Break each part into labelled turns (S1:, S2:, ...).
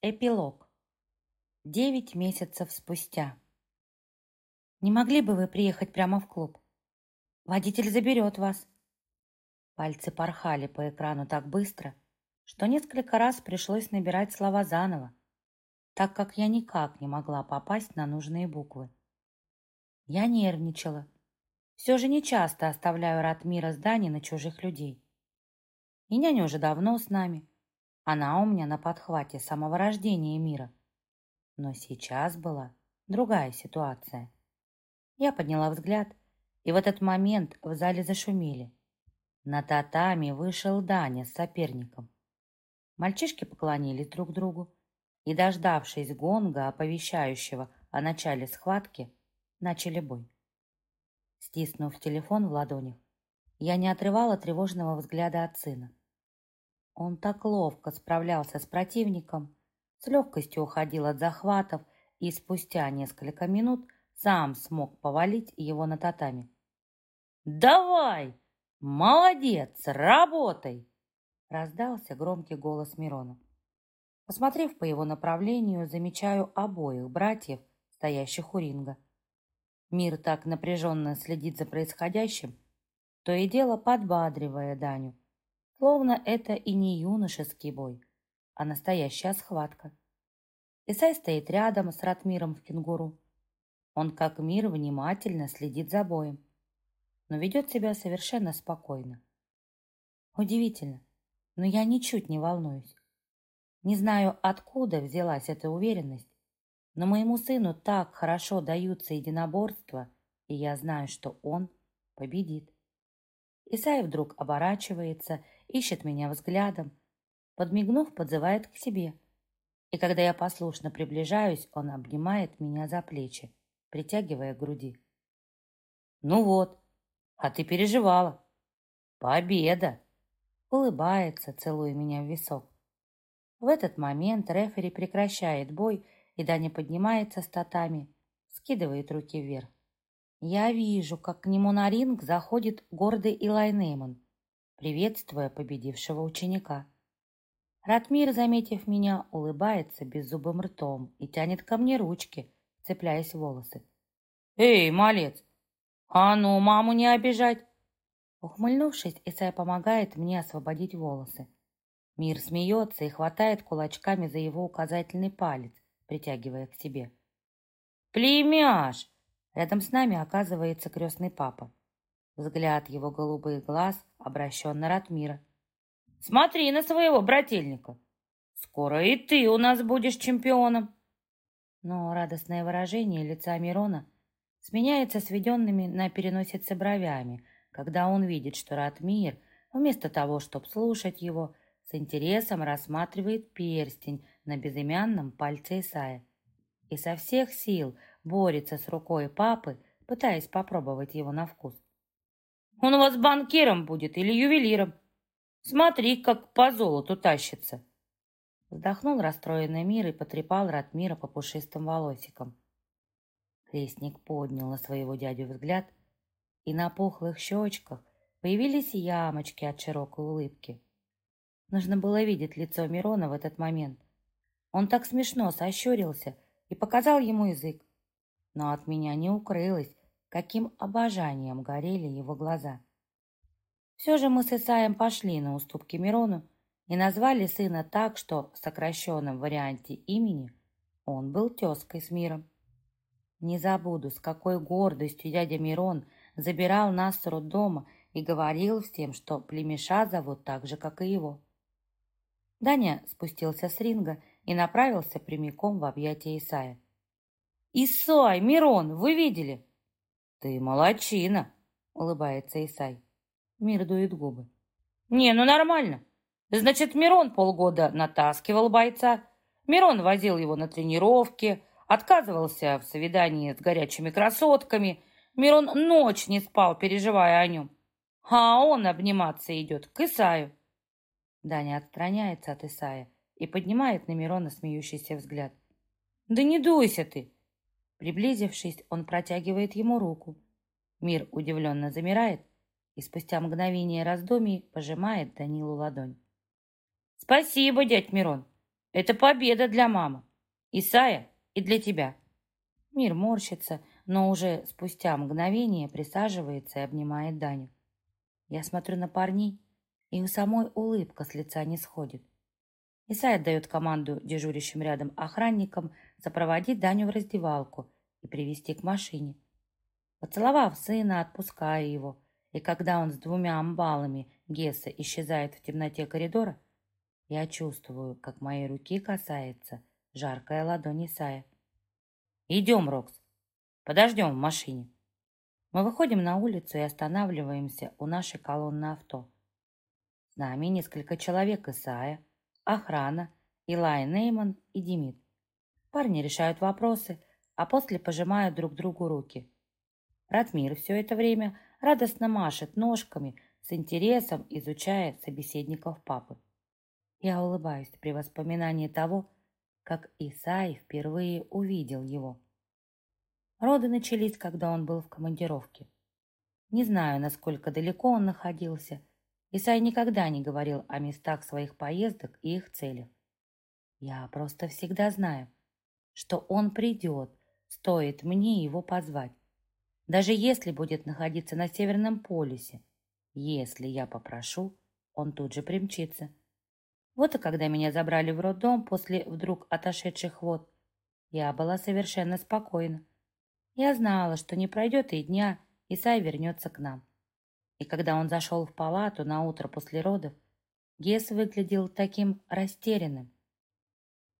S1: Эпилог. Девять месяцев спустя. Не могли бы вы приехать прямо в клуб? Водитель заберет вас. Пальцы порхали по экрану так быстро, что несколько раз пришлось набирать слова заново, так как я никак не могла попасть на нужные буквы. Я нервничала. Все же не часто оставляю Ратмира с Дани на чужих людей. И няня уже давно с нами. Она у меня на подхвате с самого рождения мира. Но сейчас была другая ситуация. Я подняла взгляд, и в этот момент в зале зашумели. На татами вышел Даня с соперником. Мальчишки поклонились друг другу и, дождавшись гонга, оповещающего о начале схватки, начали бой. Стиснув телефон в ладонях, я не отрывала тревожного взгляда от сына. Он так ловко справлялся с противником, с легкостью уходил от захватов и спустя несколько минут сам смог повалить его на татами. «Давай! Молодец! Работай!» раздался громкий голос Мирона. Посмотрев по его направлению, замечаю обоих братьев, стоящих у ринга. Мир так напряженно следит за происходящим, то и дело подбадривая Даню, Словно это и не юношеский бой, а настоящая схватка. Исай стоит рядом с Ратмиром в кенгуру. Он как мир внимательно следит за боем, но ведет себя совершенно спокойно. Удивительно, но я ничуть не волнуюсь. Не знаю, откуда взялась эта уверенность, но моему сыну так хорошо даются единоборства, и я знаю, что он победит. Исай вдруг оборачивается ищет меня взглядом, подмигнув, подзывает к себе. И когда я послушно приближаюсь, он обнимает меня за плечи, притягивая к груди. «Ну вот, а ты переживала. Победа!» Улыбается, целуя меня в висок. В этот момент рефери прекращает бой, и Даня поднимается с татами, скидывает руки вверх. Я вижу, как к нему на ринг заходит гордый Илай Нейман приветствуя победившего ученика. Ратмир, заметив меня, улыбается беззубым ртом и тянет ко мне ручки, цепляясь в волосы. «Эй, малец, а ну маму не обижать!» Ухмыльнувшись, Исай помогает мне освободить волосы. Мир смеется и хватает кулачками за его указательный палец, притягивая к себе. «Племяш!» Рядом с нами оказывается крестный папа. Взгляд его голубых глаз обращен на Ратмира. «Смотри на своего брательника! Скоро и ты у нас будешь чемпионом!» Но радостное выражение лица Мирона сменяется сведенными на переносице бровями, когда он видит, что Ратмир, вместо того, чтобы слушать его, с интересом рассматривает перстень на безымянном пальце Исая и со всех сил борется с рукой папы, пытаясь попробовать его на вкус. Он у вас банкиром будет или ювелиром. Смотри, как по золоту тащится. Вздохнул расстроенный мир и потрепал Ратмира по пушистым волосикам. Крестник поднял на своего дядю взгляд, и на пухлых щечках появились ямочки от широкой улыбки. Нужно было видеть лицо Мирона в этот момент. Он так смешно сощурился и показал ему язык. Но от меня не укрылось, каким обожанием горели его глаза. Все же мы с Исаем пошли на уступки Мирону и назвали сына так, что в сокращенном варианте имени он был тезкой с миром. Не забуду, с какой гордостью дядя Мирон забирал нас с роддома и говорил всем, что племеша зовут так же, как и его. Даня спустился с ринга и направился прямиком в объятия Исая. «Исай, Мирон, вы видели? «Ты молочина!» — улыбается Исай. Мир дует губы. «Не, ну нормально. Значит, Мирон полгода натаскивал бойца. Мирон возил его на тренировки, отказывался в свидании с горячими красотками. Мирон ночь не спал, переживая о нем. А он обниматься идет к Исаю». Даня отстраняется от Исая и поднимает на Мирона смеющийся взгляд. «Да не дуйся ты!» Приблизившись, он протягивает ему руку. Мир удивленно замирает и спустя мгновение раздумий пожимает Данилу ладонь. «Спасибо, дядь Мирон. Это победа для мамы. Исая и для тебя. Мир морщится, но уже спустя мгновение присаживается и обнимает Даню. Я смотрю на парней, и у самой улыбка с лица не сходит. Исай отдает команду дежурящим рядом охранникам сопроводить Даню в раздевалку и привести к машине. Поцеловав сына, отпускаю его, и когда он с двумя амбалами Гесса исчезает в темноте коридора, я чувствую, как моей руки касается жаркая ладонь Исая. «Идем, Рокс, подождем в машине». Мы выходим на улицу и останавливаемся у нашей колонны авто. С нами несколько человек Исая, охрана, Илай Нейман и Демид. Парни решают вопросы, а после пожимают друг другу руки. Ратмир все это время радостно машет ножками, с интересом изучая собеседников папы. Я улыбаюсь при воспоминании того, как Исай впервые увидел его. Роды начались, когда он был в командировке. Не знаю, насколько далеко он находился. Исай никогда не говорил о местах своих поездок и их целях. Я просто всегда знаю, что он придет, стоит мне его позвать. Даже если будет находиться на Северном полюсе, если я попрошу, он тут же примчится. Вот и когда меня забрали в роддом после вдруг отошедших вод, я была совершенно спокойна. Я знала, что не пройдет и дня, и Сай вернется к нам. И когда он зашел в палату на утро после родов, Гес выглядел таким растерянным.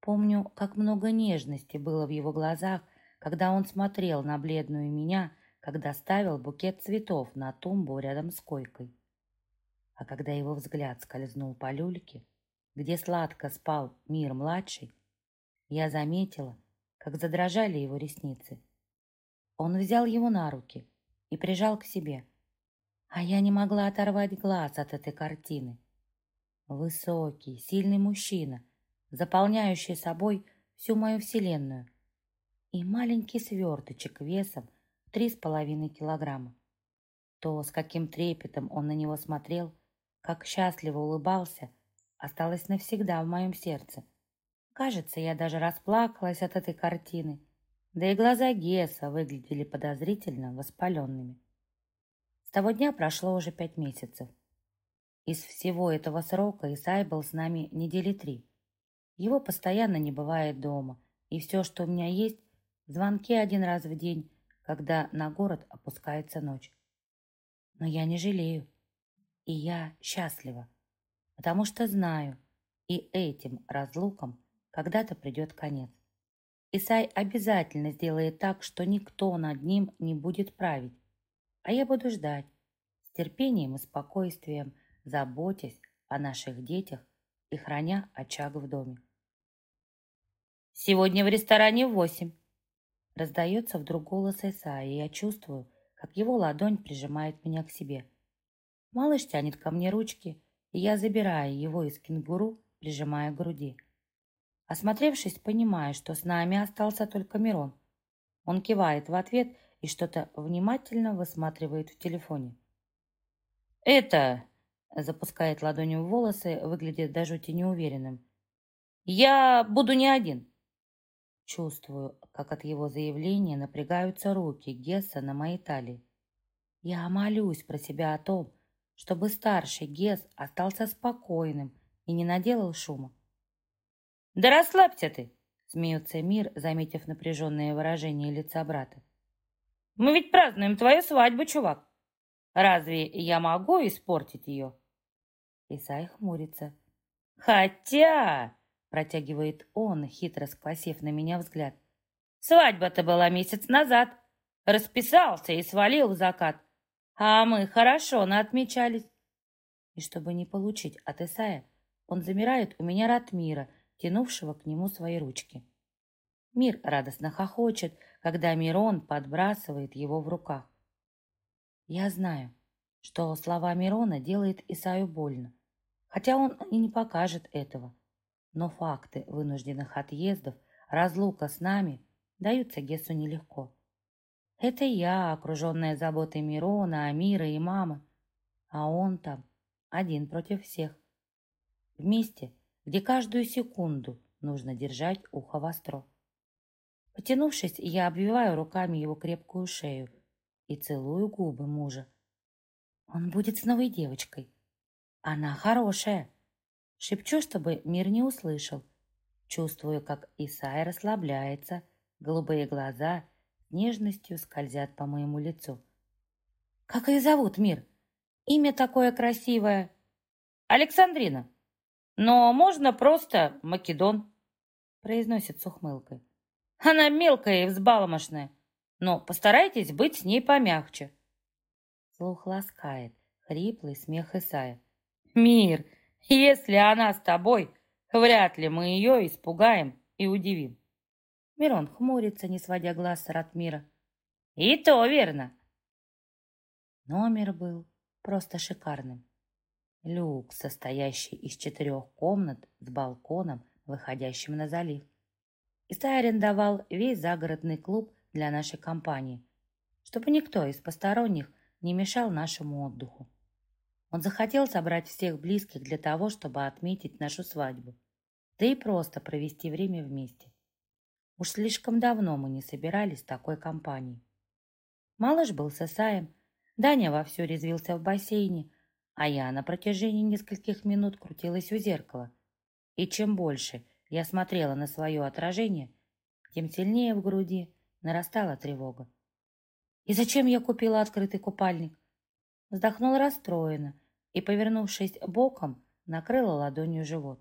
S1: Помню, как много нежности было в его глазах, когда он смотрел на бледную меня когда ставил букет цветов на тумбу рядом с койкой. А когда его взгляд скользнул по люльке, где сладко спал мир-младший, я заметила, как задрожали его ресницы. Он взял его на руки и прижал к себе, а я не могла оторвать глаз от этой картины. Высокий, сильный мужчина, заполняющий собой всю мою вселенную, и маленький сверточек весом три с половиной килограмма. То, с каким трепетом он на него смотрел, как счастливо улыбался, осталось навсегда в моем сердце. Кажется, я даже расплакалась от этой картины, да и глаза Геса выглядели подозрительно воспаленными. С того дня прошло уже пять месяцев. Из всего этого срока Исай был с нами недели три. Его постоянно не бывает дома, и все, что у меня есть, звонки один раз в день когда на город опускается ночь. Но я не жалею, и я счастлива, потому что знаю, и этим разлукам когда-то придет конец. Исай обязательно сделает так, что никто над ним не будет править, а я буду ждать, с терпением и спокойствием, заботясь о наших детях и храня очаг в доме. «Сегодня в ресторане в восемь», Раздается вдруг голос Иса, и я чувствую, как его ладонь прижимает меня к себе. Малыш тянет ко мне ручки, и я забираю его из кенгуру, прижимая к груди. Осмотревшись, понимаю, что с нами остался только Мирон. Он кивает в ответ и что-то внимательно высматривает в телефоне. «Это...» — запускает ладонью в волосы, выглядит до жути неуверенным. «Я буду не один». Чувствую, как от его заявления напрягаются руки Гесса на моей талии. Я молюсь про себя о том, чтобы старший Гесс остался спокойным и не наделал шума. «Да расслабься ты!» — смеется Мир, заметив напряженное выражение лица брата. «Мы ведь празднуем твою свадьбу, чувак! Разве я могу испортить ее?» Исай хмурится. «Хотя...» Протягивает он, хитро скосив на меня взгляд. Свадьба-то была месяц назад. Расписался и свалил в закат. А мы хорошо наотмечались. И чтобы не получить от Исая, он замирает у меня Ратмира, тянувшего к нему свои ручки. Мир радостно хохочет, когда Мирон подбрасывает его в руках. Я знаю, что слова Мирона делает Исаю больно, хотя он и не покажет этого. Но факты вынужденных отъездов, разлука с нами даются Гесу нелегко. Это я, окруженная заботой Мирона, Амира и мамы, а он там один против всех. Вместе, где каждую секунду нужно держать ухо востро. Потянувшись, я обвиваю руками его крепкую шею и целую губы мужа. Он будет с новой девочкой. Она хорошая. Шепчу, чтобы мир не услышал. Чувствую, как Исай расслабляется, голубые глаза нежностью скользят по моему лицу. Как ее зовут, Мир? Имя такое красивое. Александрина. Но можно просто Македон, произносит с ухмылкой. Она мелкая и взбаломошная, но постарайтесь быть с ней помягче. Слух ласкает, хриплый смех Исая. Мир, если она с тобой, вряд ли мы ее испугаем и удивим. Мирон хмурится, не сводя глаз с Ратмира. И то верно. Номер был просто шикарным. Люк, состоящий из четырех комнат с балконом, выходящим на залив. Исай арендовал весь загородный клуб для нашей компании, чтобы никто из посторонних не мешал нашему отдыху. Он захотел собрать всех близких для того, чтобы отметить нашу свадьбу, да и просто провести время вместе. Уж слишком давно мы не собирались такой компанией. Малыш был с Исаем, Даня вовсю резвился в бассейне, а я на протяжении нескольких минут крутилась у зеркала. И чем больше я смотрела на свое отражение, тем сильнее в груди нарастала тревога. И зачем я купила открытый купальник? Вздохнула расстроенно и, повернувшись боком, накрыла ладонью живот.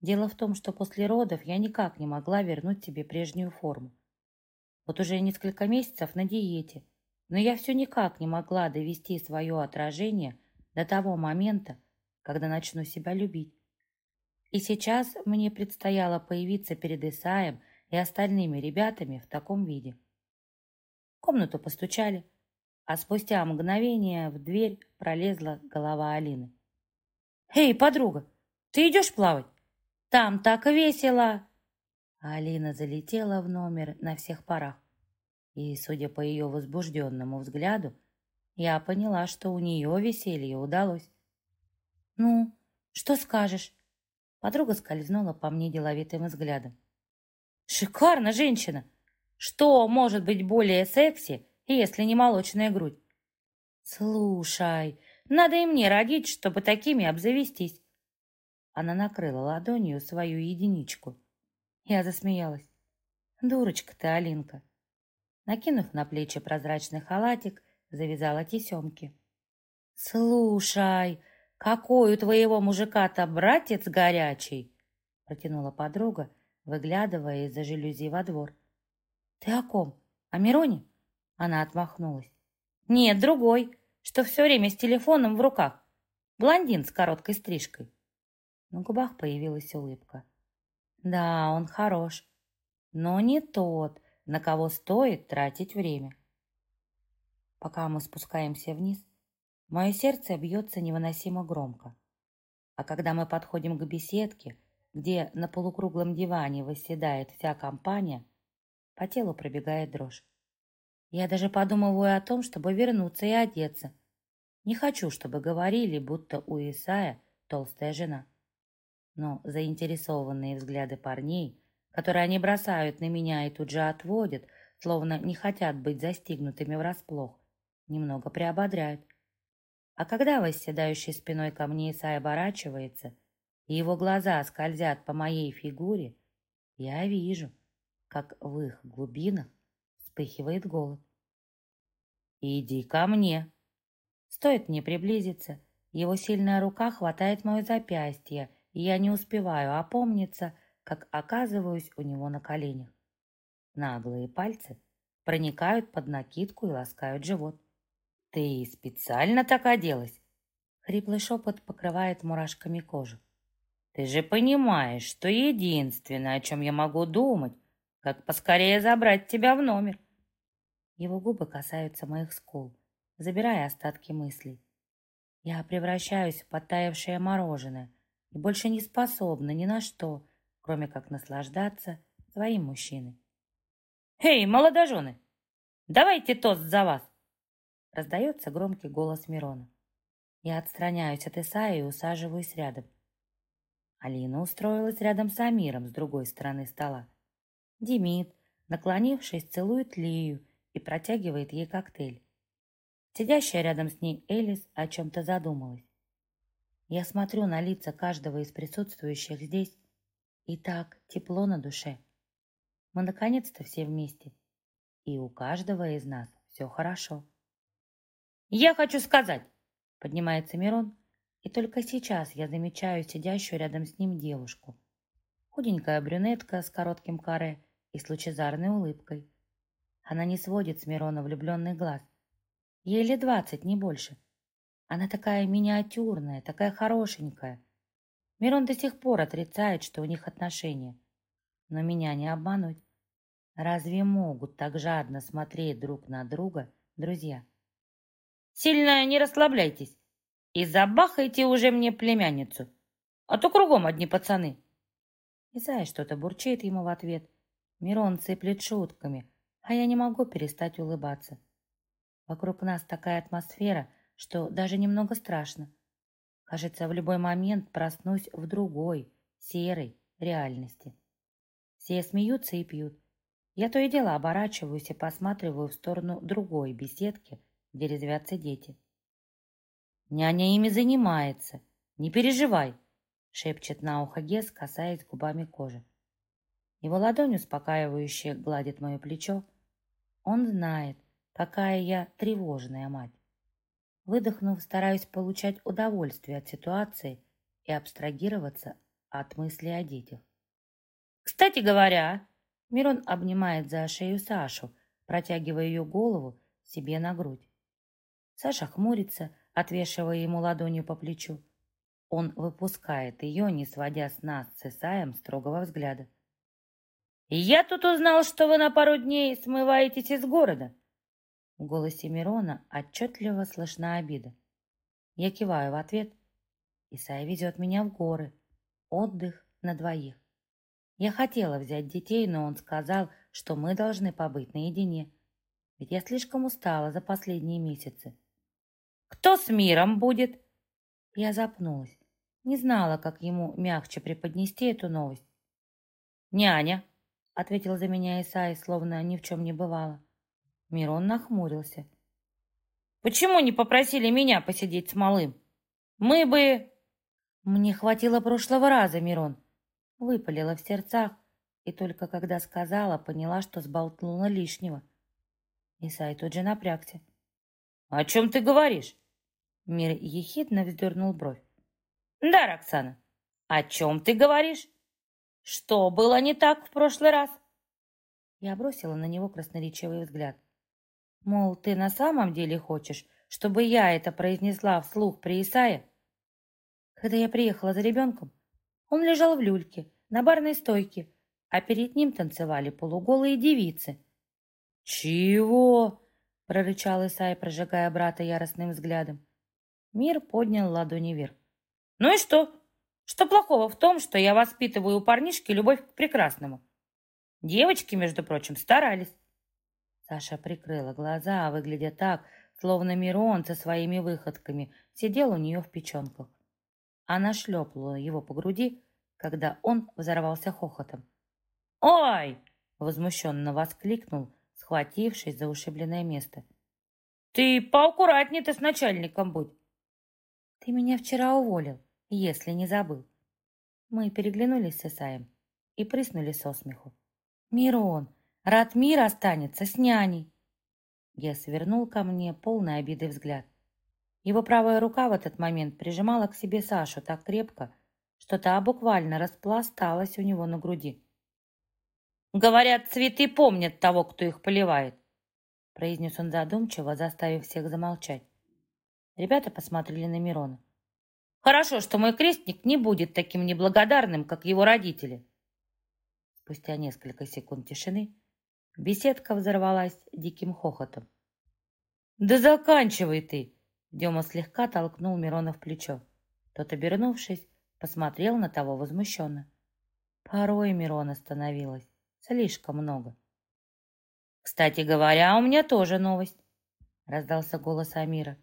S1: Дело в том, что после родов я никак не могла вернуть себе прежнюю форму. Вот уже несколько месяцев на диете, но я все никак не могла довести свое отражение до того момента, когда начну себя любить. И сейчас мне предстояло появиться перед Исаем и остальными ребятами в таком виде комнату постучали, а спустя мгновение в дверь пролезла голова Алины. «Эй, подруга, ты идешь плавать? Там так весело!» Алина залетела в номер на всех парах. И, судя по ее возбужденному взгляду, я поняла, что у нее веселье удалось. «Ну, что скажешь?» Подруга скользнула по мне деловитым взглядом. «Шикарно, женщина! Что может быть более секси, если не молочная грудь? Слушай, надо и мне родить, чтобы такими обзавестись. Она накрыла ладонью свою единичку. Я засмеялась. Дурочка ты, Алинка. Накинув на плечи прозрачный халатик, завязала тесемки. «Слушай, какой у твоего мужика-то братец горячий!» протянула подруга, выглядывая из-за жалюзи во двор. «Ты о ком? О Мироне?» Она отмахнулась. «Нет, другой, что все время с телефоном в руках. Блондин с короткой стрижкой». На губах появилась улыбка. «Да, он хорош, но не тот, на кого стоит тратить время». Пока мы спускаемся вниз, мое сердце бьется невыносимо громко. А когда мы подходим к беседке, где на полукруглом диване восседает вся компания, по телу пробегает дрожь. Я даже подумываю о том, чтобы вернуться и одеться. Не хочу, чтобы говорили, будто у Исая толстая жена. Но заинтересованные взгляды парней, которые они бросают на меня и тут же отводят, словно не хотят быть застигнутыми врасплох, немного приободряют. А когда восседающий спиной ко мне Исай оборачивается, и его глаза скользят по моей фигуре, я вижу — как в их глубинах вспыхивает голод. «Иди ко мне!» Стоит мне приблизиться, его сильная рука хватает мое запястье, и я не успеваю опомниться, как оказываюсь у него на коленях. Наглые пальцы проникают под накидку и ласкают живот. «Ты специально так оделась?» Хриплый шепот покрывает мурашками кожу. «Ты же понимаешь, что единственное, о чем я могу думать, как поскорее забрать тебя в номер. Его губы касаются моих скул, забирая остатки мыслей. Я превращаюсь в подтаявшее мороженое и больше не способна ни на что, кроме как наслаждаться своим мужчиной. «Эй, молодожены, давайте тост за вас!» Раздается громкий голос Мирона. Я отстраняюсь от Исаи и усаживаюсь рядом. Алина устроилась рядом с Амиром с другой стороны стола. Демид, наклонившись, целует Лию и протягивает ей коктейль. Сидящая рядом с ней Элис о чем-то задумалась. Я смотрю на лица каждого из присутствующих здесь, и так тепло на душе. Мы наконец-то все вместе, и у каждого из нас все хорошо. «Я хочу сказать!» — поднимается Мирон, и только сейчас я замечаю сидящую рядом с ним девушку. Худенькая брюнетка с коротким каре и с лучезарной улыбкой. Она не сводит с Мирона влюбленный глаз. Ей лет двадцать, не больше. Она такая миниатюрная, такая хорошенькая. Мирон до сих пор отрицает, что у них отношения. Но меня не обмануть. Разве могут так жадно смотреть друг на друга друзья? Сильно не расслабляйтесь и забахайте уже мне племянницу, а то кругом одни пацаны. Исайя что-то бурчит ему в ответ. Мирон сыплет шутками, а я не могу перестать улыбаться. Вокруг нас такая атмосфера, что даже немного страшно. Кажется, в любой момент проснусь в другой, серой реальности. Все смеются и пьют. Я то и дело оборачиваюсь и посматриваю в сторону другой беседки, где резвятся дети. «Няня ими занимается. Не переживай», — шепчет на ухо Гес, касаясь губами кожи. Его ладонь успокаивающе гладит мое плечо. Он знает, какая я тревожная мать. Выдохнув, стараюсь получать удовольствие от ситуации и абстрагироваться от мысли о детях. «Кстати говоря...» Мирон обнимает за шею Сашу, протягивая ее голову себе на грудь. Саша хмурится, отвешивая ему ладонью по плечу. Он выпускает ее, не сводя с нас с Исаем строгого взгляда. «Я тут узнал, что вы на пару дней смываетесь из города». В голосе Мирона отчетливо слышна обида. Я киваю в ответ. Исай везет меня в горы. Отдых на двоих. Я хотела взять детей, но он сказал, что мы должны побыть наедине. Ведь я слишком устала за последние месяцы. Кто с миром будет?» Я запнулась. Не знала, как ему мягче преподнести эту новость. «Няня», — ответил за меня Исай, словно ни в чем не бывало. Мирон нахмурился. «Почему не попросили меня посидеть с малым? Мы бы...» «Мне хватило прошлого раза, Мирон», — выпалила в сердцах, и только когда сказала, поняла, что сболтнула лишнего. Исай тут же напрягся. «О чем ты говоришь?» Мир ехидно вздернул бровь. «Да, Роксана, о чем ты говоришь? Что было не так в прошлый раз?» Я бросила на него красноречивый взгляд. Мол, ты на самом деле хочешь, чтобы я это произнесла вслух при Исае? Когда я приехала за ребенком, он лежал в люльке, на барной стойке, а перед ним танцевали полуголые девицы. «Чего?» — прорычал Исай, прожигая брата яростным взглядом. Мир поднял ладони вверх. «Ну и что? Что плохого в том, что я воспитываю у парнишки любовь к прекрасному? Девочки, между прочим, старались». Саша прикрыла глаза, выглядя так, словно Мирон со своими выходками сидел у нее в печенках. Она шлепнула его по груди, когда он взорвался хохотом. «Ой!» — возмущенно воскликнул, схватившись за ушибленное место. «Ты поаккуратнее ты с начальником будь. Ты меня вчера уволил, если не забыл. Мы переглянулись с Исаем и прыснули со смеху. Мирон, Ратмир останется с няней. Я свернул ко мне полный обиды взгляд. Его правая рука в этот момент прижимала к себе Сашу так крепко, что та буквально распласталась у него на груди. «Говорят, цветы помнят того, кто их поливает», произнес он задумчиво, заставив всех замолчать. Ребята посмотрели на Мирона. Хорошо, что мой крестник не будет таким неблагодарным, как его родители. Спустя несколько секунд тишины беседка взорвалась диким хохотом. «Да заканчивай ты!» Дема слегка толкнул Мирона в плечо. Тот, обернувшись, посмотрел на того возмущенно. Порой Мирона становилось слишком много. «Кстати говоря, у меня тоже новость», — раздался голос Амира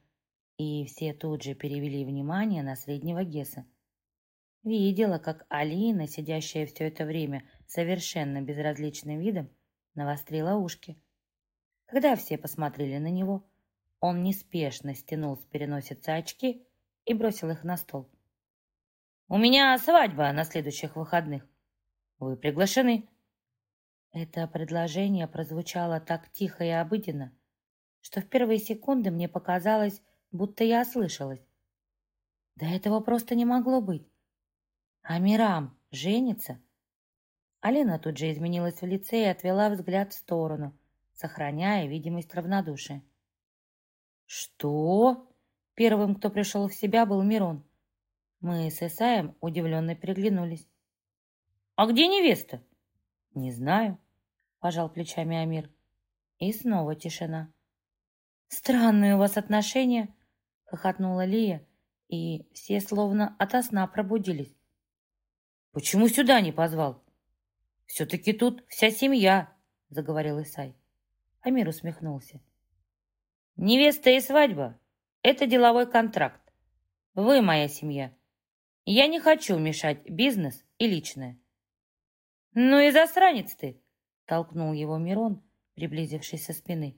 S1: и все тут же перевели внимание на среднего Геса. Видела, как Алина, сидящая все это время совершенно безразличным видом, навострила ушки. Когда все посмотрели на него, он неспешно стянул с переносицы очки и бросил их на стол. «У меня свадьба на следующих выходных. Вы приглашены». Это предложение прозвучало так тихо и обыденно, что в первые секунды мне показалось, будто я ослышалась. Да этого просто не могло быть. Амирам женится? Алина тут же изменилась в лице и отвела взгляд в сторону, сохраняя видимость равнодушия. «Что?» Первым, кто пришел в себя, был Мирон. Мы с Исаем удивленно переглянулись. «А где невеста?» «Не знаю», — пожал плечами Амир. И снова тишина. «Странные у вас отношения», — хохотнула Лия, и все словно ото сна пробудились. «Почему сюда не позвал?» «Все-таки тут вся семья», — заговорил Исай. Амир усмехнулся. «Невеста и свадьба — это деловой контракт. Вы моя семья. Я не хочу мешать бизнес и личное». «Ну и засранец ты!» — толкнул его Мирон, приблизившись со спины.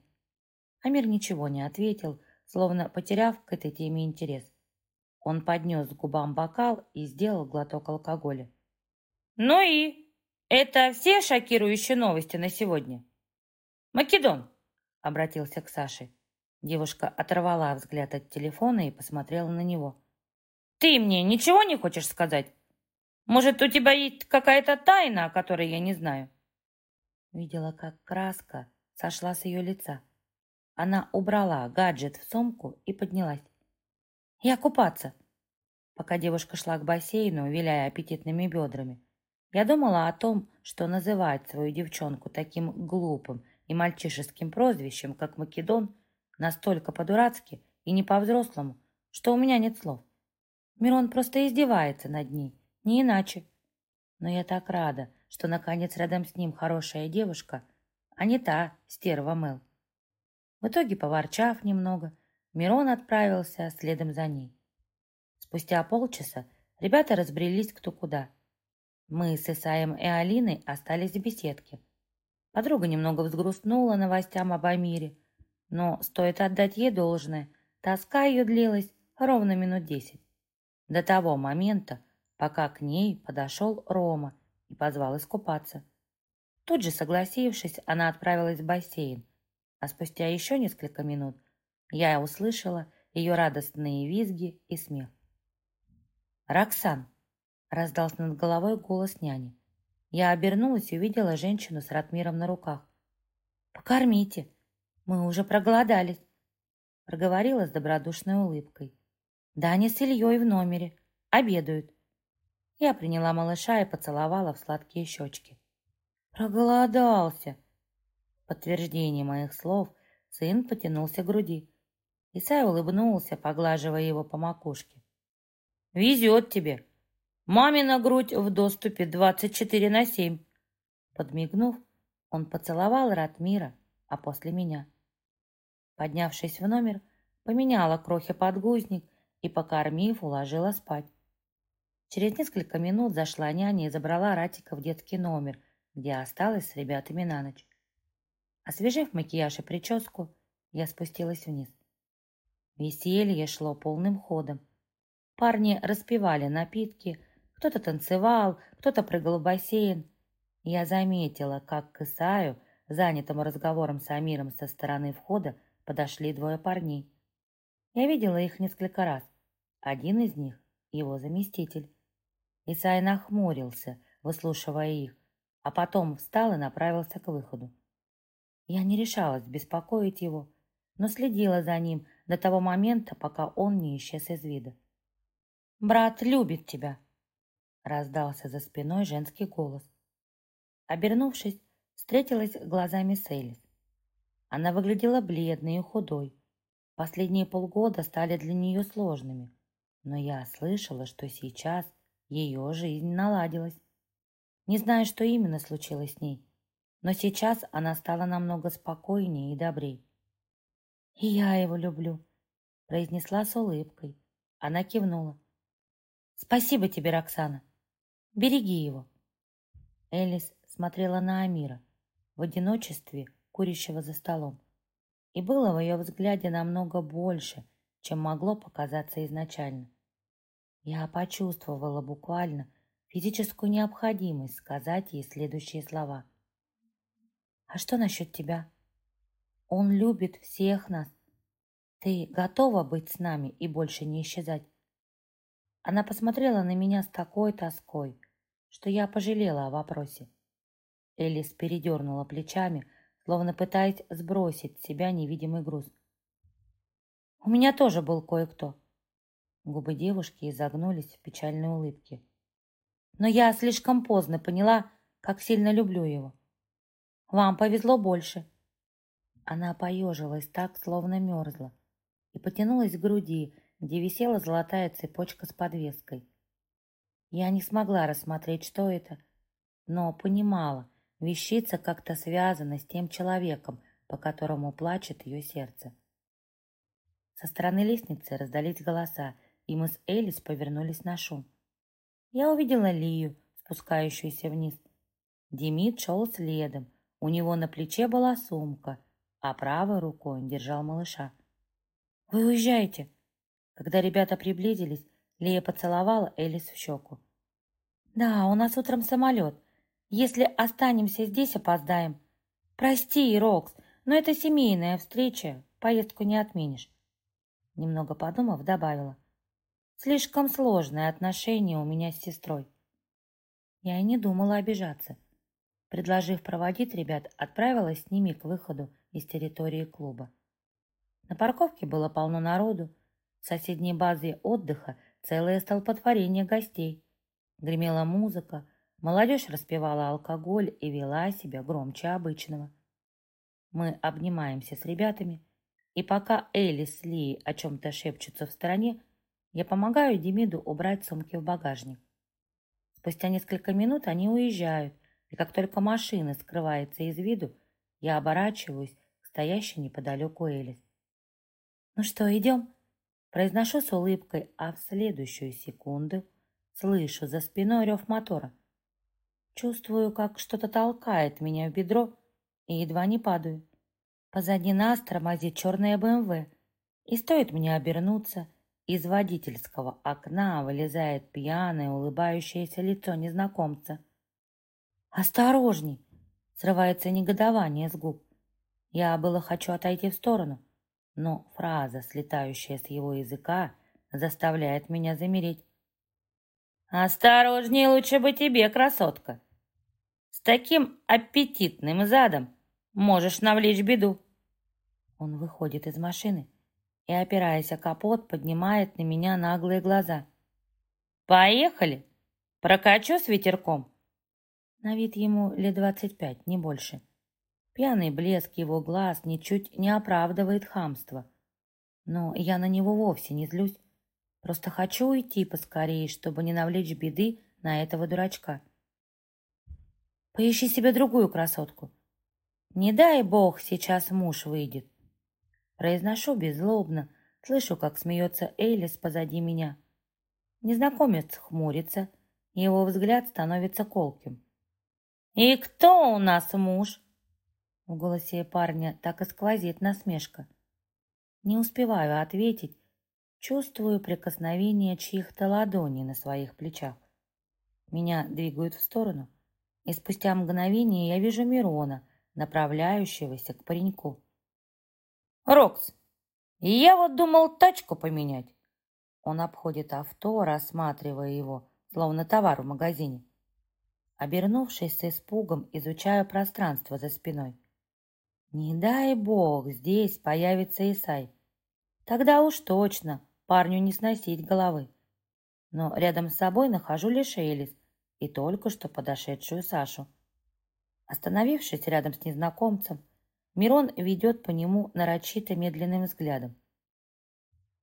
S1: Амир ничего не ответил, словно потеряв к этой теме интерес. Он поднес к губам бокал и сделал глоток алкоголя. «Ну и? Это все шокирующие новости на сегодня?» «Македон!» — обратился к Саше. Девушка оторвала взгляд от телефона и посмотрела на него. «Ты мне ничего не хочешь сказать? Может, у тебя есть какая-то тайна, о которой я не знаю?» Видела, как краска сошла с ее лица. Она убрала гаджет в сумку и поднялась. «Я купаться!» Пока девушка шла к бассейну, виляя аппетитными бедрами, я думала о том, что называть свою девчонку таким глупым и мальчишеским прозвищем, как Македон, настолько по-дурацки и не по-взрослому, что у меня нет слов. Мирон просто издевается над ней, не иначе. Но я так рада, что наконец рядом с ним хорошая девушка, а не та стерва Мэл. В итоге, поворчав немного, Мирон отправился следом за ней. Спустя полчаса ребята разбрелись кто куда. Мы с Исаем и Алиной остались в беседке. Подруга немного взгрустнула новостям об Амире, но стоит отдать ей должное, тоска ее длилась ровно минут десять. До того момента, пока к ней подошел Рома и позвал искупаться. Тут же согласившись, она отправилась в бассейн, а спустя еще несколько минут я услышала ее радостные визги и смех. «Роксан!» — раздался над головой голос няни. Я обернулась и увидела женщину с Ратмиром на руках. «Покормите! Мы уже проголодались!» Проговорила с добродушной улыбкой. «Да они с Ильей в номере. Обедают». Я приняла малыша и поцеловала в сладкие щечки. «Проголодался!» В подтверждение моих слов сын потянулся к груди. Исай улыбнулся, поглаживая его по макушке. «Везет тебе! Мамина грудь в доступе 24 на 7!» Подмигнув, он поцеловал Ратмира, а после меня. Поднявшись в номер, поменяла крохи подгузник и, покормив, уложила спать. Через несколько минут зашла няня и забрала Ратика в детский номер, где осталась с ребятами на ночь. Освежив макияж и прическу, я спустилась вниз. Веселье шло полным ходом. Парни распивали напитки, кто-то танцевал, кто-то прыгал в бассейн. Я заметила, как к Исаю, занятому разговором с Амиром со стороны входа, подошли двое парней. Я видела их несколько раз. Один из них — его заместитель. Исай нахмурился, выслушивая их, а потом встал и направился к выходу. Я не решалась беспокоить его, но следила за ним до того момента, пока он не исчез из вида. «Брат любит тебя!» раздался за спиной женский голос. Обернувшись, встретилась глазами с Элис. Она выглядела бледной и худой. Последние полгода стали для нее сложными, но я слышала, что сейчас ее жизнь наладилась. Не знаю, что именно случилось с ней, но сейчас она стала намного спокойнее и добрей. «И я его люблю», — произнесла с улыбкой. Она кивнула. Спасибо тебе, Роксана. Береги его. Элис смотрела на Амира в одиночестве, курящего за столом. И было в ее взгляде намного больше, чем могло показаться изначально. Я почувствовала буквально физическую необходимость сказать ей следующие слова. «А что насчет тебя? Он любит всех нас. Ты готова быть с нами и больше не исчезать?» Она посмотрела на меня с такой тоской, что я пожалела о вопросе. Элис передернула плечами, словно пытаясь сбросить с себя невидимый груз. «У меня тоже был кое-кто». Губы девушки изогнулись в печальной улыбке. «Но я слишком поздно поняла, как сильно люблю его. Вам повезло больше». Она поежилась так, словно мерзла, и потянулась к груди, где висела золотая цепочка с подвеской. Я не смогла рассмотреть, что это, но понимала, вещица как-то связана с тем человеком, по которому плачет ее сердце. Со стороны лестницы раздались голоса, и мы с Элис повернулись на шум. Я увидела Лию, спускающуюся вниз. Демид шел следом. У него на плече была сумка, а правой рукой он держал малыша. «Вы уезжаете?» Когда ребята приблизились, Лия поцеловала Элис в щеку. «Да, у нас утром самолет. Если останемся здесь, опоздаем. Прости, Рокс, но это семейная встреча, поездку не отменишь». Немного подумав, добавила. «Слишком сложное отношение у меня с сестрой». Я и не думала обижаться. Предложив проводить ребят, отправилась с ними к выходу из территории клуба. На парковке было полно народу. В соседней базе отдыха целое столпотворение гостей. Гремела музыка, молодежь распевала алкоголь и вела себя громче обычного. Мы обнимаемся с ребятами, и пока Элли с Ли о чем-то шепчутся в стороне, я помогаю Демиду убрать сумки в багажник. Спустя несколько минут они уезжают, и как только машина скрывается из виду, я оборачиваюсь к стоящей неподалеку Элис. «Ну что, идем?» Произношу с улыбкой, а в следующую секунду слышу за спиной рев мотора. Чувствую, как что-то толкает меня в бедро и едва не падаю. Позади нас тормозит черная БМВ, и стоит мне обернуться, из водительского окна вылезает пьяное улыбающееся лицо незнакомца. «Осторожней!» — срывается негодование с губ. Я было хочу отойти в сторону, но фраза, слетающая с его языка, заставляет меня замереть. «Осторожнее лучше бы тебе, красотка! С таким аппетитным задом можешь навлечь беду!» Он выходит из машины и, опираясь о капот, поднимает на меня наглые глаза. «Поехали! Прокачу с ветерком!» На вид ему лет двадцать пять, не больше. Пьяный блеск его глаз ничуть не оправдывает хамство. Но я на него вовсе не злюсь. Просто хочу уйти поскорее, чтобы не навлечь беды на этого дурачка. Поищи себе другую красотку. Не дай бог, сейчас муж выйдет. Произношу беззлобно, слышу, как смеется Элис позади меня. Незнакомец хмурится, его взгляд становится колким. «И кто у нас муж?» В голосе парня так и сквозит насмешка. Не успеваю ответить, чувствую прикосновение чьих-то ладоней на своих плечах. Меня двигают в сторону, и спустя мгновение я вижу Мирона, направляющегося к пареньку. «Рокс, я вот думал тачку поменять». Он обходит авто, рассматривая его, словно товар в магазине. Обернувшись с испугом, изучаю пространство за спиной. Не дай бог, здесь появится Исай. Тогда уж точно парню не сносить головы. Но рядом с собой нахожу лишь Элис и только что подошедшую Сашу. Остановившись рядом с незнакомцем, Мирон ведет по нему нарочито медленным взглядом.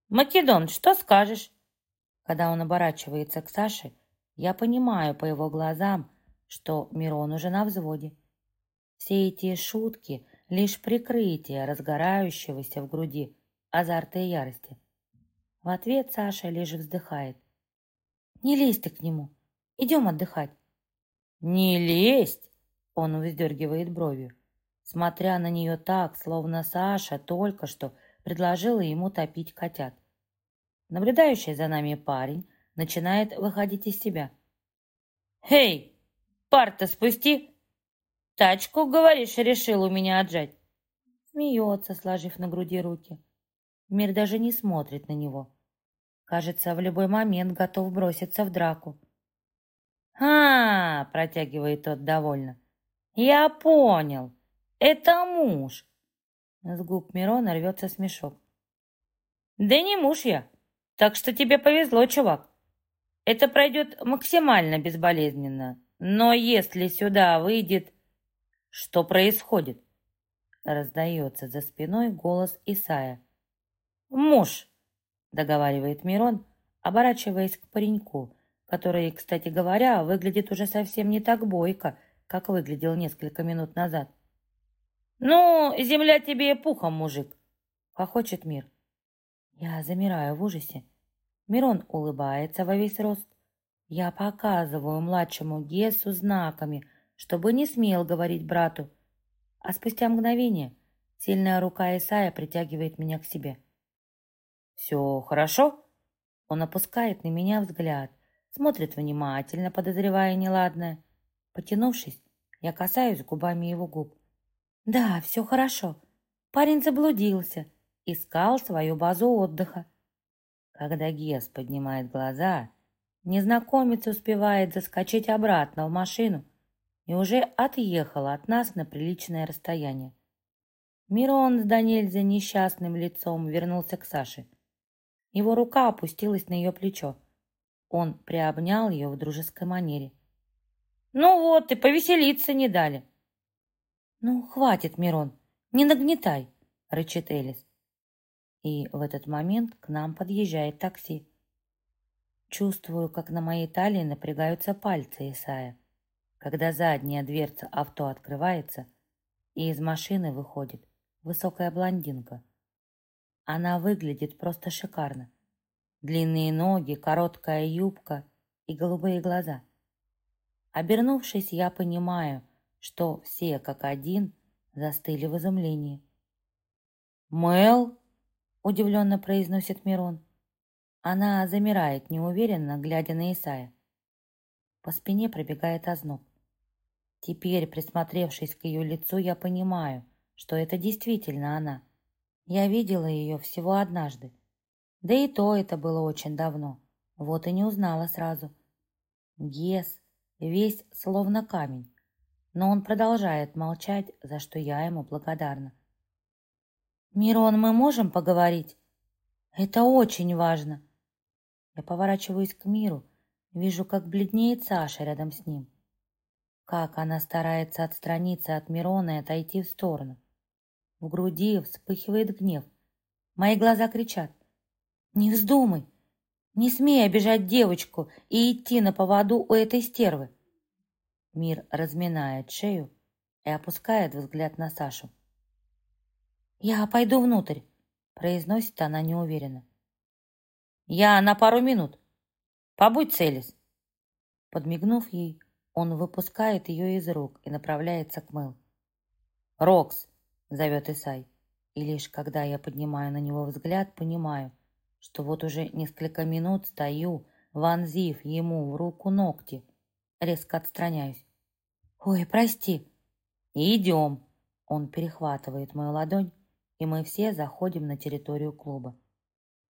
S1: «Македон, что скажешь?» Когда он оборачивается к Саше, я понимаю по его глазам, что Мирон уже на взводе. Все эти шутки — лишь прикрытие разгорающегося в груди азарта и ярости. В ответ Саша лишь вздыхает. Не лезь ты к нему. Идем отдыхать.
S2: Не лезть! Он вздергивает бровью, смотря на нее так, словно Саша только что предложила ему топить котят. Наблюдающий за нами парень начинает выходить из себя. «Эй, пар-то спусти! Тачку, говоришь, решил у меня отжать?»
S1: Смеется, сложив на груди руки. Мир даже не смотрит на него. Кажется, в любой момент готов броситься в драку.
S2: «А, — протягивает тот довольно, — я понял, это муж!»
S1: С губ Мирона рвется смешок.
S2: «Да не муж я, так что тебе повезло, чувак. Это пройдет максимально безболезненно. Но если сюда выйдет... Что происходит?» Раздается за спиной голос Исая. «Муж!» — договаривает Мирон, оборачиваясь к пареньку, который, кстати говоря, выглядит уже совсем не так бойко, как выглядел несколько минут назад. «Ну, земля тебе пухом, мужик!» — хохочет Мир.
S1: Я замираю в ужасе. Мирон улыбается во весь рост. Я показываю младшему Гесу знаками, чтобы не смел говорить брату. А спустя мгновение сильная рука Исая притягивает меня к себе.
S2: «Все хорошо?»
S1: Он опускает на меня взгляд, смотрит внимательно, подозревая неладное. Потянувшись, я касаюсь губами его губ. «Да, все хорошо. Парень заблудился, искал свою базу отдыха». Когда Гес поднимает глаза, незнакомец успевает заскочить обратно в машину и уже отъехал от нас на приличное расстояние. Мирон с Данильзе несчастным лицом вернулся к Саше. Его рука опустилась на ее плечо. Он приобнял ее в дружеской манере.
S2: «Ну вот, и повеселиться не дали!»
S1: «Ну, хватит, Мирон, не нагнетай!» — рычит Элис. И в этот момент к нам подъезжает такси. Чувствую, как на моей талии напрягаются пальцы Исая, когда задняя дверца авто открывается, и из машины выходит высокая блондинка. Она выглядит просто шикарно. Длинные ноги, короткая юбка и голубые глаза. Обернувшись, я понимаю, что все как один застыли в изумлении.
S2: «Мэл?»
S1: — удивленно произносит Мирон. Она замирает неуверенно, глядя на Исая. По спине пробегает озноб. Теперь, присмотревшись к ее лицу, я понимаю, что это действительно она. Я видела ее всего однажды. Да и то это было очень давно. Вот и не узнала сразу. Гес весь словно камень. Но он продолжает молчать, за что я ему благодарна. «Мирон, мы можем поговорить? Это очень важно!» Я поворачиваюсь к миру, вижу, как бледнеет Саша рядом с ним. Как она старается отстраниться от Мирона и отойти в сторону. В груди вспыхивает гнев. Мои глаза кричат. «Не вздумай! Не смей обижать девочку и идти на поводу у этой стервы!» Мир разминает шею и опускает взгляд на Сашу. «Я пойду внутрь», — произносит она неуверенно.
S2: «Я на пару минут. Побудь, Целис».
S1: Подмигнув ей, он выпускает ее из рук и направляется к Мэл.
S2: «Рокс,
S1: зовет Исай. И лишь когда я поднимаю на него взгляд, понимаю, что вот уже несколько минут стою, вонзив ему в руку ногти. Резко отстраняюсь. «Ой, прости!»
S2: «Идем!»
S1: Он перехватывает мою ладонь, и мы все заходим на территорию клуба.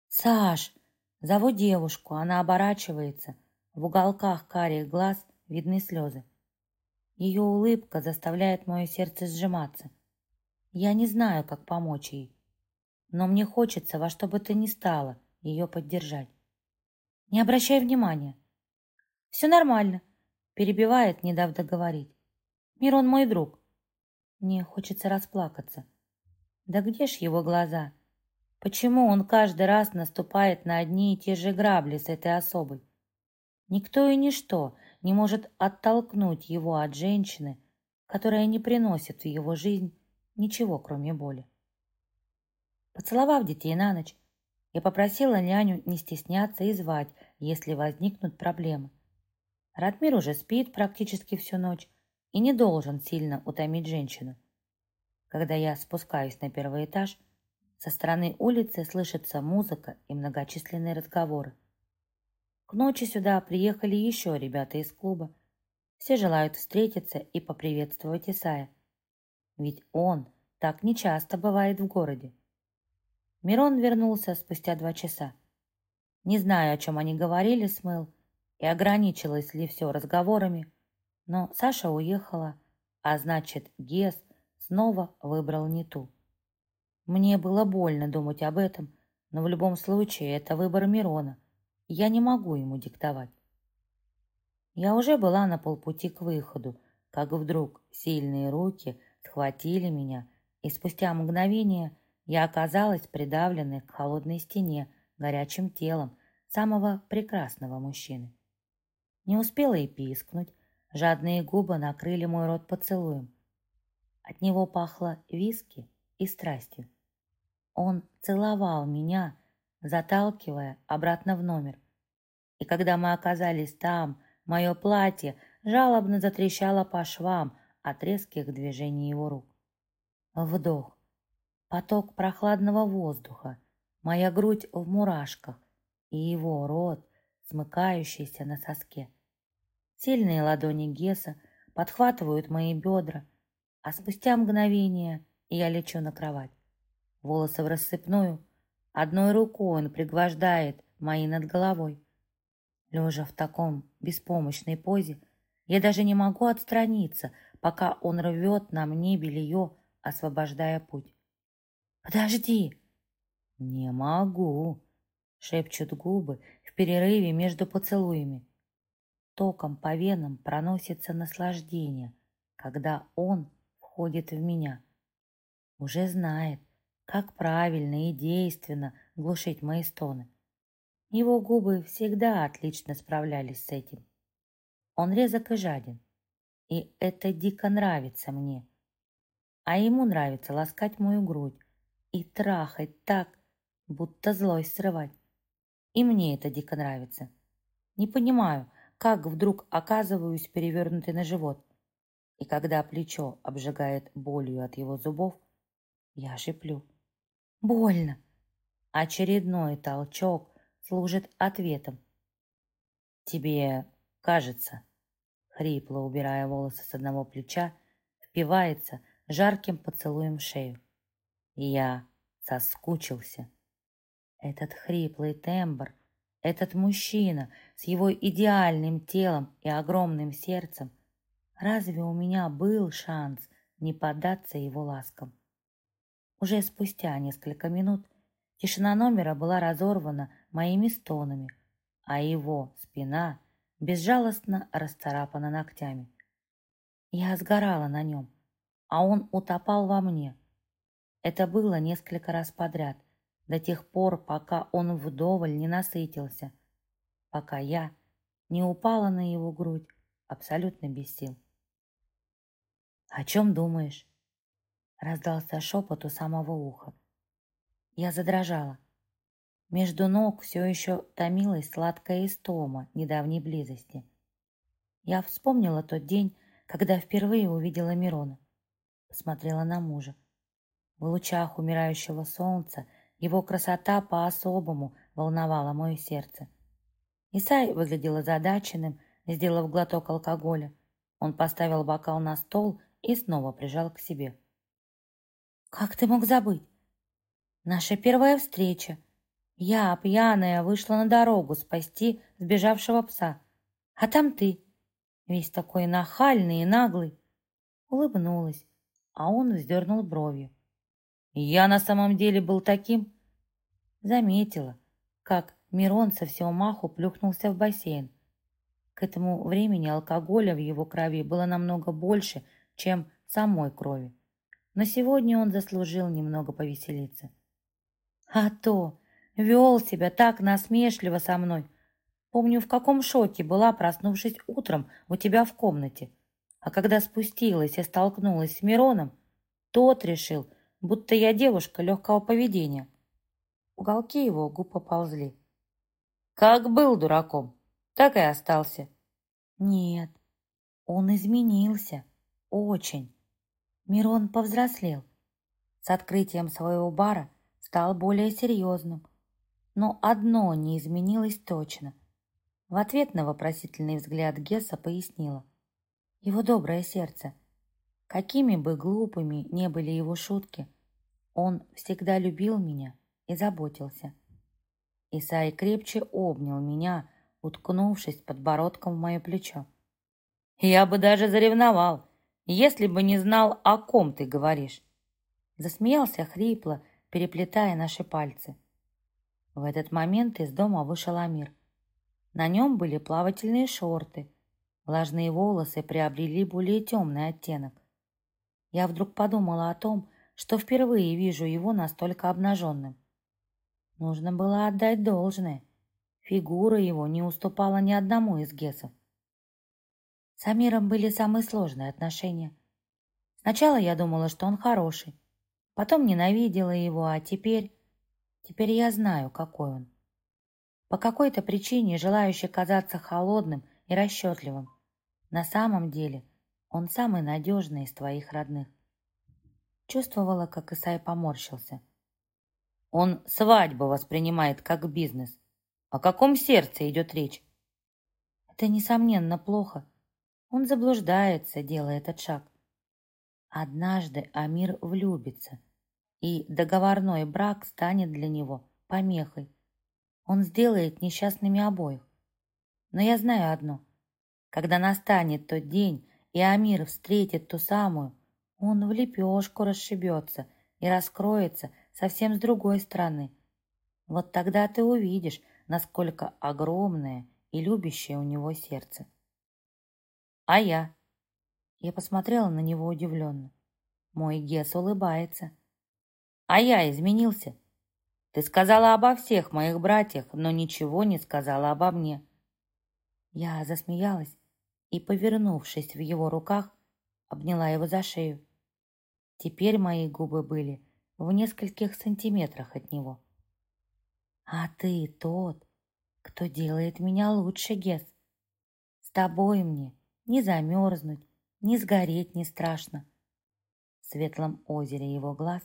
S1: «Саш!» Зову девушку, она оборачивается. В уголках карих глаз видны слезы. Ее улыбка заставляет мое сердце сжиматься. Я не знаю, как помочь ей, но мне хочется во что бы то ни стало ее поддержать. Не обращай внимания. Все нормально, перебивает, не дав договорить. Мирон мой друг. Мне хочется расплакаться. Да где ж его глаза? Почему он каждый раз наступает на одни и те же грабли с этой особой? Никто и ничто не может оттолкнуть его от женщины, которая не приносит в его жизнь Ничего, кроме боли. Поцеловав детей на ночь, я попросила няню не стесняться и звать если возникнут проблемы. Ратмир уже спит практически всю ночь и не должен сильно утомить женщину. Когда я спускаюсь на первый этаж, со стороны улицы слышится музыка и многочисленные разговоры. К ночи сюда приехали еще ребята из клуба. Все желают встретиться и поприветствовать Исая. Ведь он так нечасто бывает в городе. Мирон вернулся спустя два часа. Не знаю, о чем они говорили с и ограничилось ли все разговорами, но Саша уехала, а значит, Гес снова выбрал не ту. Мне было больно думать об этом, но в любом случае это выбор Мирона. Я не могу ему диктовать. Я уже была на полпути к выходу, как вдруг сильные руки схватили меня, и спустя мгновение я оказалась придавленной к холодной стене горячим телом самого прекрасного мужчины. Не успела и пискнуть, жадные губы накрыли мой рот поцелуем. От него пахло виски и страстью. Он целовал меня, заталкивая обратно в номер. И когда мы оказались там, мое платье жалобно затрещало по швам от резких движений его рук. Вдох, поток прохладного воздуха, моя грудь в мурашках и его рот, смыкающийся на соске. Сильные ладони Геса подхватывают мои бедра, а спустя мгновение я лечу на кровать волосы в рассыпную. Одной рукой он пригвождает мои над головой. Лежа в таком беспомощной позе, я даже не могу отстраниться, пока он рвет на мне белье, освобождая путь. «Подожди!» «Не могу!» — шепчут губы перерыве между поцелуями. Током по венам проносится наслаждение, когда он входит в меня. Уже знает, как правильно и действенно глушить мои стоны. Его губы всегда отлично справлялись с этим. Он резок и жаден, и это дико нравится мне. А ему нравится ласкать мою грудь и трахать так, будто злость срывать. И мне это дико нравится. Не понимаю, как вдруг оказываюсь перевернутой на живот. И когда плечо обжигает болью от его зубов, я шиплю. Больно. Очередной толчок служит ответом. Тебе кажется, хрипло убирая волосы с одного плеча, впивается жарким поцелуем в шею. Я соскучился. Этот хриплый тембр, этот мужчина с его идеальным телом и огромным сердцем, разве у меня был шанс не поддаться его ласкам? Уже спустя несколько минут тишина номера была разорвана моими стонами, а его спина безжалостно расцарапана ногтями. Я сгорала на нем, а он утопал во мне. Это было несколько раз подряд, до тех пор, пока он вдоволь не насытился, пока я не упала на его грудь абсолютно без сил. «О чем думаешь?» Раздался шепот у самого уха. Я задрожала. Между ног все еще томилась сладкая истома недавней близости. Я вспомнила тот день, когда впервые увидела Мирона. Посмотрела на мужа. В лучах умирающего солнца его красота по-особому волновала мое сердце. Исай выглядел озадаченным, сделав глоток алкоголя. Он поставил бокал на стол и снова прижал к себе. Как ты мог забыть? Наша первая встреча. Я, пьяная, вышла на дорогу спасти сбежавшего пса. А там ты, весь такой нахальный и наглый. Улыбнулась, а он вздернул бровью. Я на самом деле был таким. Заметила, как Мирон со всего маху плюхнулся в бассейн. К этому времени алкоголя в его крови было намного больше, чем самой крови но сегодня он заслужил немного повеселиться. А то вел себя так насмешливо со мной. Помню, в каком шоке была, проснувшись утром у тебя в комнате. А когда спустилась и столкнулась с Мироном, тот решил, будто я девушка легкого поведения. Уголки его губ поползли.
S2: Как был дураком, так и остался.
S1: Нет, он изменился. Очень. Мирон повзрослел. С открытием своего бара стал более серьезным. Но одно не изменилось точно. В ответ на вопросительный взгляд Гесса пояснила. Его доброе сердце. Какими бы глупыми не были его шутки, он всегда любил меня и заботился. Исай крепче обнял меня, уткнувшись подбородком в мое плечо.
S2: «Я бы даже заревновал, если бы не знал, о ком ты говоришь».
S1: Засмеялся хрипло, переплетая наши пальцы. В этот момент из дома вышел Амир. На нем были плавательные шорты. Влажные волосы приобрели более темный оттенок. Я вдруг подумала о том, что впервые вижу его настолько обнаженным. Нужно было отдать должное. Фигура его не уступала ни одному из гесов. С Амиром были самые сложные отношения. Сначала я думала, что он хороший, потом ненавидела его, а теперь... Теперь я знаю, какой он. По какой-то причине желающий казаться холодным и расчетливым. На самом деле он самый надежный из твоих родных. Чувствовала, как Исай поморщился.
S2: Он свадьбу воспринимает как бизнес. О каком сердце идет речь?
S1: Это, несомненно, плохо. Он заблуждается, делая этот шаг. Однажды Амир влюбится, и договорной брак станет для него помехой. Он сделает несчастными обоих. Но я знаю одно. Когда настанет тот день, и Амир встретит ту самую, он в лепешку расшибется и раскроется совсем с другой стороны. Вот тогда ты увидишь, насколько огромное и любящее у него сердце.
S2: А я?
S1: Я посмотрела на него удивленно. Мой Гес улыбается.
S2: А я изменился. Ты сказала обо всех моих братьях, но ничего не сказала обо мне.
S1: Я засмеялась и, повернувшись в его руках, обняла его за шею. Теперь мои губы были в нескольких сантиметрах от него. «А ты тот, кто делает меня лучше, Гес. С тобой мне не замерзнуть, не сгореть не страшно». В светлом озере его глаз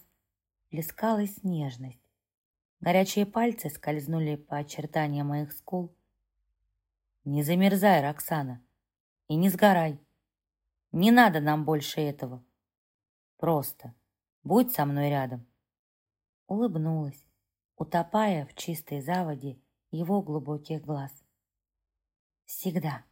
S1: плескалась нежность. Горячие пальцы скользнули по очертаниям моих скул.
S2: «Не замерзай, Роксана, и не сгорай. Не надо нам больше этого. Просто будь со мной рядом
S1: улыбнулась, утопая в чистой заводе его глубоких глаз. Всегда.